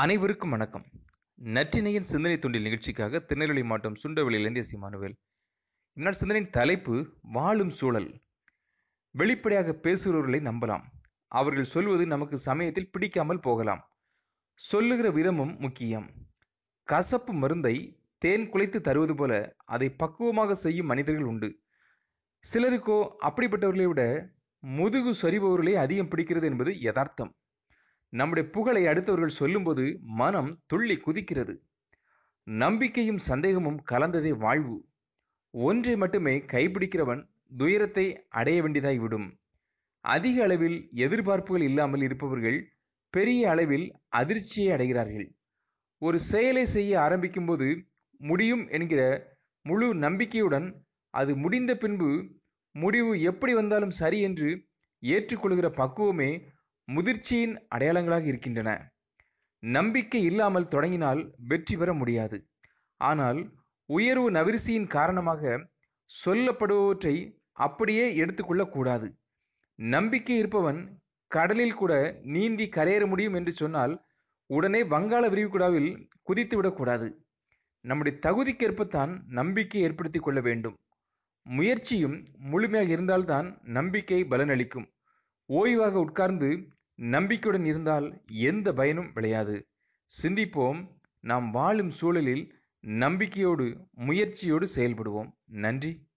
அனைவருக்கும் வணக்கம். நற்றினையின் சிந்தனை தொண்டில் நிகழ்ச்சிக்காக திருநெல்வேலி மாவட்டம் சுண்டவெளியிலிருந்து எஸ் இமானுவேல் இந்நாள் சிந்தனையின் தலைப்பு வாழும் சூழல். வெளிப்படையாக பேசுகிறவர்களை நம்பலாம். அவர்கள் சொல்வது நமக்கு சமயத்தில் பிடிக்காமல் போகலாம். சொல்லுகிற விதமும் முக்கியம். கசப்பு மருந்தை தேன் குலைத்து தருவது போல அதை பக்குவமாக செய்யும் மனிதர்கள் உண்டு. சிலருக்கோ அப்படிப்பட்டவர்களை விட முதுகு சொறிபவர்களே அதிகம் பிடிக்கிறது என்பது யதார்த்தம். நம்முடைய புகழை அடுத்தவர்கள் சொல்லும்போது மனம் துள்ளி குதிக்கிறது. நம்பிக்கையும் சந்தேகமும் கலந்ததே வாழ்வு. ஒன்றை மட்டுமே கைப்பிடிக்கிறவன் துயரத்தை அடைய வேண்டியதாய் விடும். அதிக அளவில் எதிர்பார்ப்புகள் இல்லாமல் இருப்பவர்கள் பெரிய அளவில் அதிர்ச்சியை அடைகிறார்கள். ஒரு செயலை செய்ய ஆரம்பிக்கும் போது முடியும் என்கிற முழு நம்பிக்கையுடன் அது முடிந்த பின்பு முடிவு எப்படி வந்தாலும் சரி என்று ஏற்றுக்கொள்கிற பக்குவமே முதிர்ச்சியின் அடையாளங்களாக இருக்கின்றன. நம்பிக்கை இல்லாமல் தொடங்கினால் வெற்றி பெற முடியாது. ஆனால் உயர்வு நவிர்சியின் காரணமாக சொல்லப்படுபவற்றை அப்படியே எடுத்துக்கொள்ளக்கூடாது நம்பிக்கை இருப்பவன் கடலில் கூட நீந்தி கரையேற முடியும் என்று சொன்னால் உடனே வங்காள விரிவுக்குடாவில் குதித்து விடக்கூடாது நம்முடைய தகுதிக்கேற்பத்தான் நம்பிக்கை ஏற்படுத்தி கொள்ள வேண்டும். முயற்சியும் முழுமையாக இருந்தால்தான் நம்பிக்கை பலனளிக்கும். ஓய்வாக உட்கார்ந்து நம்பிக்கையுடன் இருந்தால் எந்த பயனும் விளையாது. சிந்திப்போம் நாம் வாழும் சூழலில் நம்பிக்கையோடு முயற்சியோடு செயல்படுவோம். நன்றி.